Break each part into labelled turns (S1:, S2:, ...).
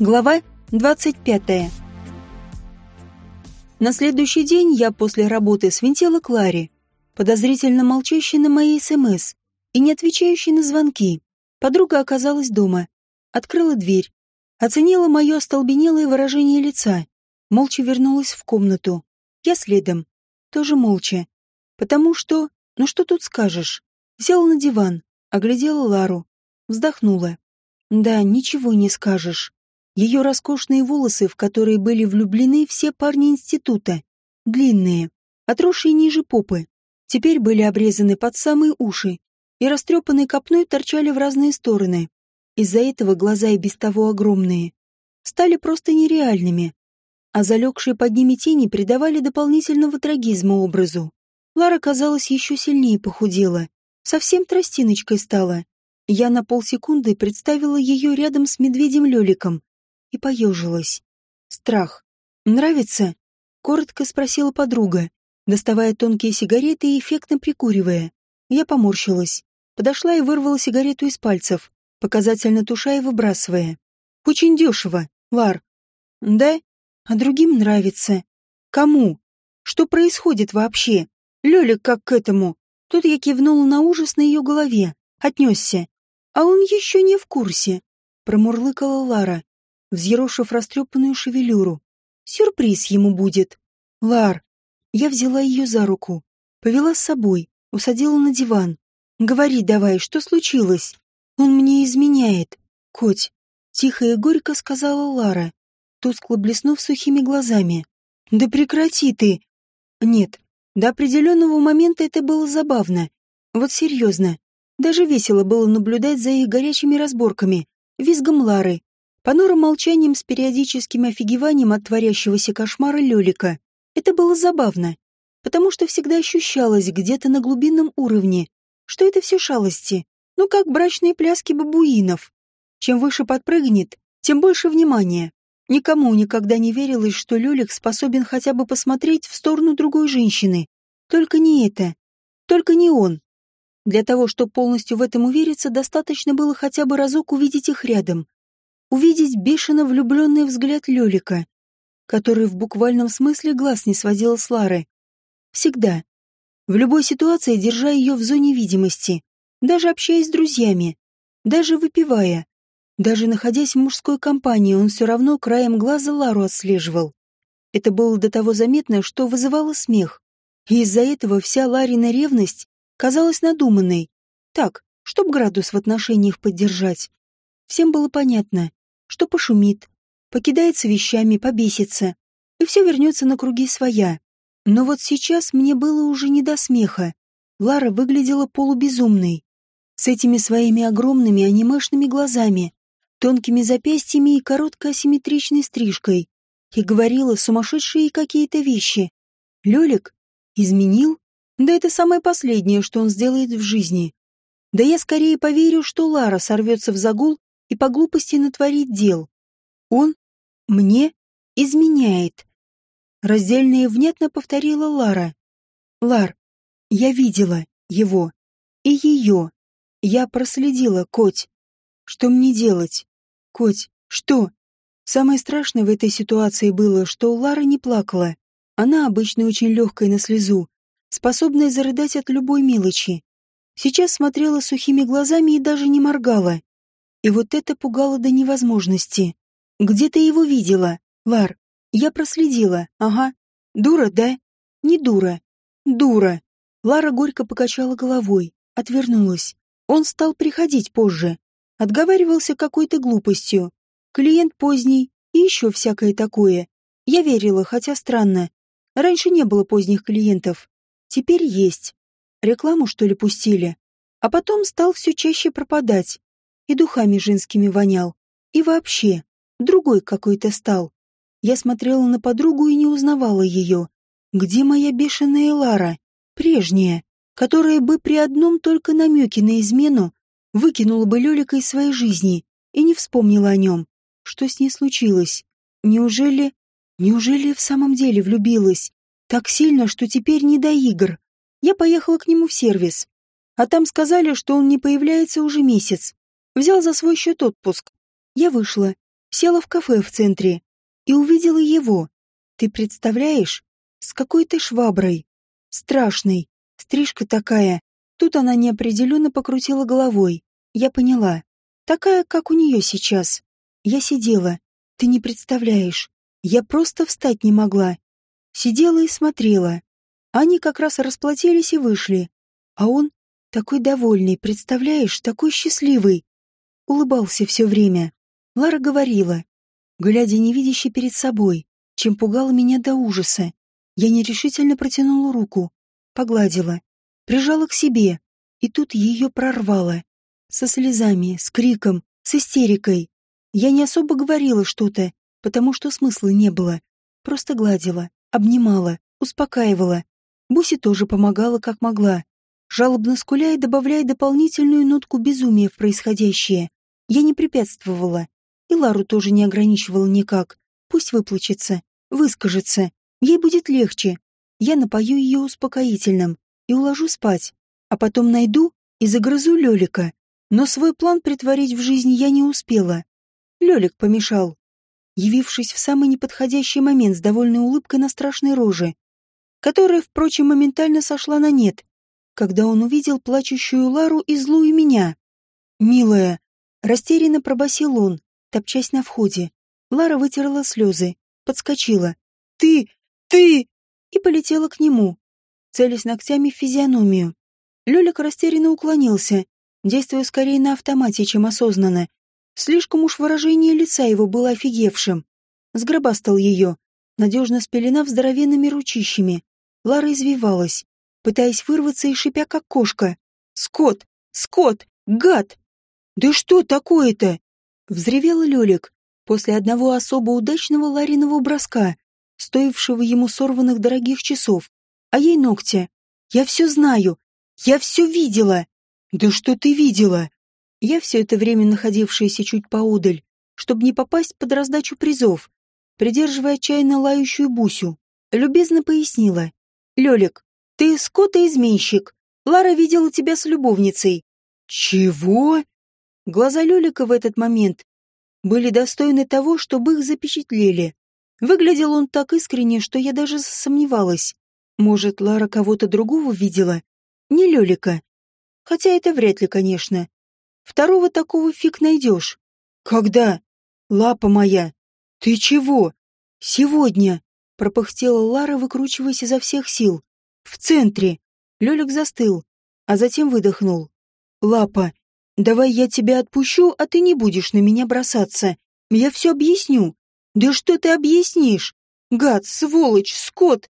S1: Глава 25. На следующий день я после работы свинтила Кларе, подозрительно молчащей на мои СМС и не отвечающей на звонки. Подруга оказалась дома, открыла дверь, оценила мое остолбенелое выражение лица, молча вернулась в комнату. Я следом, тоже молча. Потому что, ну что тут скажешь, села на диван, оглядела Лару, вздохнула. Да, ничего не скажешь. Ее роскошные волосы, в которые были влюблены все парни института, длинные, отросшие ниже попы, теперь были обрезаны под самые уши и растрепанной копной торчали в разные стороны. Из-за этого глаза и без того огромные стали просто нереальными, а залегшие под ними тени придавали дополнительного трагизма образу. Лара, казалось, еще сильнее похудела, совсем тростиночкой стала. Я на полсекунды представила ее рядом с медведем Леликом, и поежилась. Страх. «Нравится?» — коротко спросила подруга, доставая тонкие сигареты и эффектно прикуривая. Я поморщилась. Подошла и вырвала сигарету из пальцев, показательно туша и выбрасывая. «Очень дешево, Лар». «Да? А другим нравится. Кому? Что происходит вообще? Лёлик как к этому?» Тут я кивнула на ужас на ее голове, отнесся. «А он еще не в курсе», — промурлыкала Лара, взъерошив растрепанную шевелюру. Сюрприз ему будет. Лар. Я взяла ее за руку, повела с собой, усадила на диван. Говори давай, что случилось? Он мне изменяет. Коть. Тихо и горько сказала Лара, тускло блеснув сухими глазами. Да прекрати ты. Нет, до определенного момента это было забавно. Вот серьезно. Даже весело было наблюдать за их горячими разборками, визгом Лары, понурым молчанием с периодическим офигеванием от творящегося кошмара Лёлика. Это было забавно, потому что всегда ощущалось где-то на глубинном уровне, что это все шалости, ну как брачные пляски бабуинов. Чем выше подпрыгнет, тем больше внимания. Никому никогда не верилось, что Лёлик способен хотя бы посмотреть в сторону другой женщины. Только не это. Только не он. Для того, чтобы полностью в этом увериться, достаточно было хотя бы разок увидеть их рядом увидеть бешено влюбленный взгляд Лёлика, который в буквальном смысле глаз не сводил с Лары. Всегда. В любой ситуации, держа ее в зоне видимости, даже общаясь с друзьями, даже выпивая, даже находясь в мужской компании, он все равно краем глаза Лару отслеживал. Это было до того заметно, что вызывало смех. И из-за этого вся Ларина ревность казалась надуманной. Так, чтоб градус в отношениях поддержать. Всем было понятно, что пошумит, покидается вещами, побесится, и все вернется на круги своя. Но вот сейчас мне было уже не до смеха. Лара выглядела полубезумной, с этими своими огромными анимешными глазами, тонкими запястьями и короткой асимметричной стрижкой, и говорила сумасшедшие какие-то вещи. Лёлик изменил? Да это самое последнее, что он сделает в жизни. Да я скорее поверю, что Лара сорвется в загул и по глупости натворить дел. Он мне изменяет. Раздельно и внятно повторила Лара. Лар, я видела его и ее. Я проследила, Коть. Что мне делать? Коть, что? Самое страшное в этой ситуации было, что Лара не плакала. Она обычно очень легкая на слезу, способная зарыдать от любой мелочи. Сейчас смотрела сухими глазами и даже не моргала. И вот это пугало до невозможности. Где ты его видела, Лар? Я проследила, ага. Дура, да? Не дура. Дура. Лара горько покачала головой, отвернулась. Он стал приходить позже. Отговаривался какой-то глупостью. Клиент поздний и еще всякое такое. Я верила, хотя странно. Раньше не было поздних клиентов. Теперь есть. Рекламу, что ли, пустили? А потом стал все чаще пропадать и духами женскими вонял. И вообще, другой какой-то стал. Я смотрела на подругу и не узнавала ее. Где моя бешеная Лара? Прежняя, которая бы при одном только намеке на измену выкинула бы Лёлика из своей жизни и не вспомнила о нем. Что с ней случилось? Неужели... Неужели в самом деле влюбилась? Так сильно, что теперь не до игр. Я поехала к нему в сервис. А там сказали, что он не появляется уже месяц. Взял за свой счет отпуск. Я вышла. Села в кафе в центре и увидела его. Ты представляешь? С какой-то шваброй. Страшной. Стрижка такая. Тут она неопределенно покрутила головой. Я поняла. Такая, как у нее сейчас. Я сидела. Ты не представляешь. Я просто встать не могла. Сидела и смотрела. Они как раз расплатились и вышли. А он такой довольный, представляешь, такой счастливый. Улыбался все время. Лара говорила, глядя невидяще перед собой, чем пугала меня до ужаса. Я нерешительно протянула руку, погладила, прижала к себе, и тут ее прорвало. Со слезами, с криком, с истерикой. Я не особо говорила что-то, потому что смысла не было. Просто гладила, обнимала, успокаивала. Буси тоже помогала, как могла, жалобно скуля и добавляя дополнительную нотку безумия в происходящее. Я не препятствовала, и Лару тоже не ограничивала никак. Пусть выплачется, выскажется. Ей будет легче. Я напою ее успокоительным и уложу спать. А потом найду и загрызу Лёлика. Но свой план притворить в жизнь я не успела. Лёлик помешал, явившись в самый неподходящий момент с довольной улыбкой на страшной роже, которая, впрочем, моментально сошла на нет, когда он увидел плачущую Лару и злую меня. «Милая!» — растерянно пробасил он, топчась на входе. Лара вытерла слезы, подскочила. «Ты! Ты!» и полетела к нему, целясь ногтями в физиономию. Лёлик растерянно уклонился, действуя скорее на автомате, чем осознанно. Слишком уж выражение лица его было офигевшим. Сгробастал ее, надежно спеленав здоровенными ручищами. Лара извивалась, пытаясь вырваться и шипя, как кошка. «Скот! Скот! Гад! Да что такое-то?» Взревел Лёлик после одного особо удачного Лариного броска, стоившего ему сорванных дорогих часов. А ей ногти. «Я все знаю! Я все видела!» «Да что ты видела?» Я все это время находившаяся чуть поодаль, чтобы не попасть под раздачу призов, придерживая отчаянно лающую Бусю, любезно пояснила. «Лёлик, ты скота-изменщик. Лара видела тебя с любовницей». «Чего?» Глаза Лёлика в этот момент были достойны того, чтобы их запечатлели. Выглядел он так искренне, что я даже сомневалась. Может, Лара кого-то другого видела? Не Лёлика. Хотя это вряд ли, конечно. Второго такого фиг найдешь. Когда? Лапа моя. Ты чего? Сегодня. Пропыхтела Лара, выкручиваясь изо всех сил. В центре. Лёлик застыл, а затем выдохнул. Лапа, Давай я тебя отпущу, а ты не будешь на меня бросаться. Я все объясню. Да что ты объяснишь? Гад, сволочь, скот.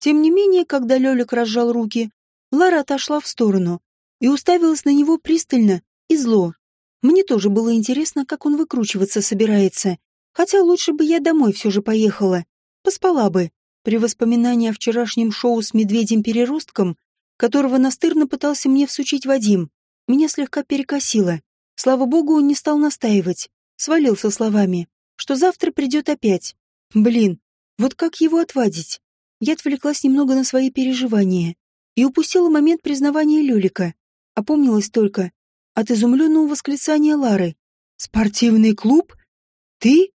S1: Тем не менее, когда Лёлик разжал руки, Лара отошла в сторону и уставилась на него пристально и зло. Мне тоже было интересно, как он выкручиваться собирается. Хотя лучше бы я домой все же поехала. Поспала бы. При воспоминании о вчерашнем шоу с медведем-переростком, которого настырно пытался мне всучить Вадим, меня слегка перекосило. Слава богу, он не стал настаивать. Свалился словами, что завтра придет опять. Блин, вот как его отвадить? Я отвлеклась немного на свои переживания и упустила момент признавания Люлика. Опомнилась только от изумленного восклицания Лары. «Спортивный клуб? Ты?»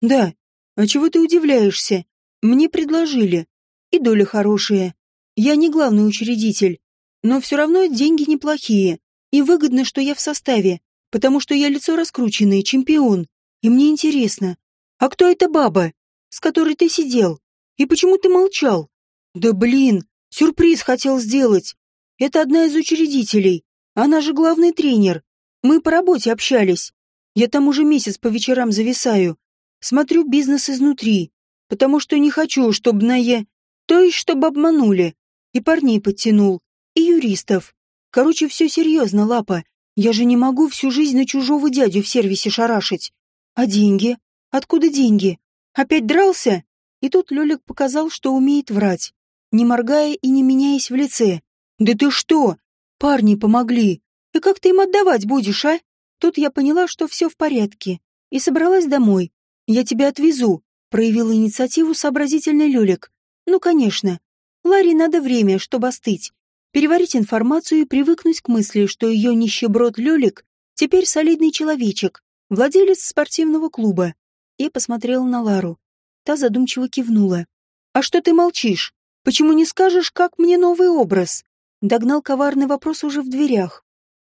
S1: «Да. А чего ты удивляешься? Мне предложили. И доля хорошая. Я не главный учредитель. Но все равно деньги неплохие. И выгодно, что я в составе, потому что я лицо раскрученное, чемпион. И мне интересно, а кто эта баба, с которой ты сидел? И почему ты молчал? Да блин, сюрприз хотел сделать. Это одна из учредителей. Она же главный тренер. Мы по работе общались. Я там уже месяц по вечерам зависаю. Смотрю бизнес изнутри, потому что не хочу, чтобы на е... То есть, чтобы обманули. И парней подтянул, и юристов. Короче, все серьезно, Лапа. Я же не могу всю жизнь на чужого дядю в сервисе шарашить. А деньги? Откуда деньги? Опять дрался? И тут Лёлик показал, что умеет врать, не моргая и не меняясь в лице. «Да ты что? Парни помогли. И как ты им отдавать будешь, а?» Тут я поняла, что все в порядке, и собралась домой. «Я тебя отвезу», — проявила инициативу сообразительный Лёлик. «Ну, конечно. Ларе надо время, чтобы остыть переварить информацию и привыкнуть к мысли, что ее нищеброд Лёлик теперь солидный человечек, владелец спортивного клуба. Я посмотрела на Лару. Та задумчиво кивнула. «А что ты молчишь? Почему не скажешь, как мне новый образ?» Догнал коварный вопрос уже в дверях.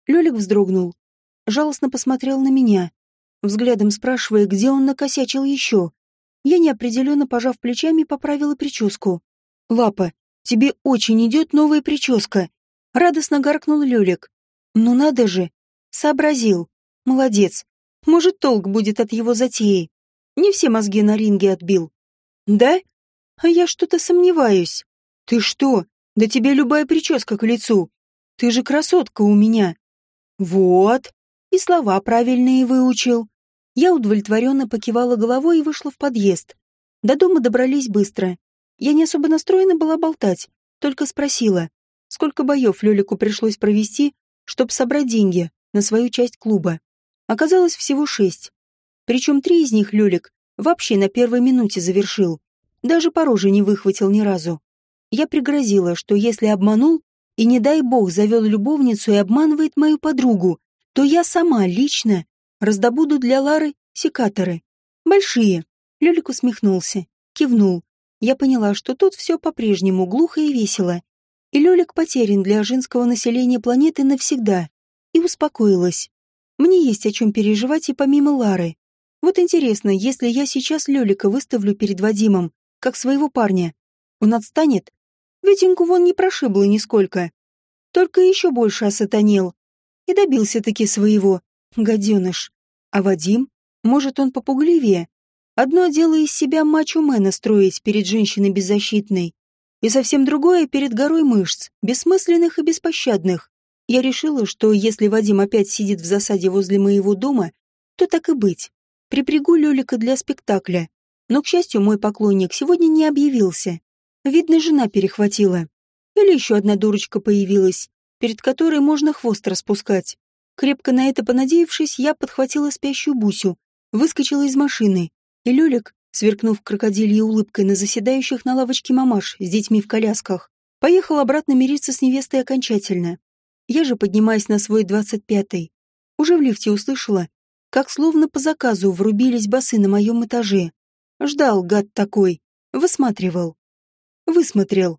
S1: Лёлик вздрогнул. Жалостно посмотрел на меня, взглядом спрашивая, где он накосячил еще. Я неопределенно, пожав плечами, поправила прическу. «Лапа, тебе очень идет новая прическа!» Радостно гаркнул Лёлик. «Ну надо же!» Сообразил. Молодец. Может, толк будет от его затеи. Не все мозги на ринге отбил. Да? А я что-то сомневаюсь. Ты что? Да тебе любая прическа к лицу. Ты же красотка у меня. Вот. И слова правильные выучил. Я удовлетворенно покивала головой и вышла в подъезд. До дома добрались быстро. Я не особо настроена была болтать, только спросила, сколько боев Лёлику пришлось провести, чтобы собрать деньги на свою часть клуба. Оказалось всего шесть. Причем три из них Лёлик вообще на первой минуте завершил. Даже по роже не выхватил ни разу. Я пригрозила, что если обманул, и не дай бог завел любовницу и обманывает мою подругу, то я сама лично раздобуду для Лары секаторы. Большие. Лёлик усмехнулся, кивнул. Я поняла, что тут все по-прежнему глухо и весело. И Лёлик потерян для женского населения планеты навсегда. И успокоилась. Мне есть о чем переживать и помимо Лары. Вот интересно, если я сейчас Лёлика выставлю перед Вадимом, как своего парня, он отстанет? Витеньку вон не прошибло нисколько. Только еще больше осатанел. И добился-таки своего, гаденыш. А Вадим? Может, он попугливее? Одно дело из себя мачо-мена строить перед женщиной беззащитной, и совсем другое перед горой мышц, бессмысленных и беспощадных. Я решила, что если Вадим опять сидит в засаде возле моего дома, то так и быть. Припрягу Лёлика для спектакля. Но, к счастью, мой поклонник сегодня не объявился. Видно, жена перехватила. Или еще одна дурочка появилась, перед которой можно хвост распускать. Крепко на это понадеявшись, я подхватила спящую Бусю, выскочила из машины, и Лёлик, сверкнув крокодильей улыбкой на заседающих на лавочке мамаш с детьми в колясках, поехал обратно мириться с невестой окончательно. Я же, поднимаясь на свой двадцать пятый, уже в лифте услышала, как словно по заказу врубились басы на моем этаже. Ждал, гад такой, высматривал. Высмотрел.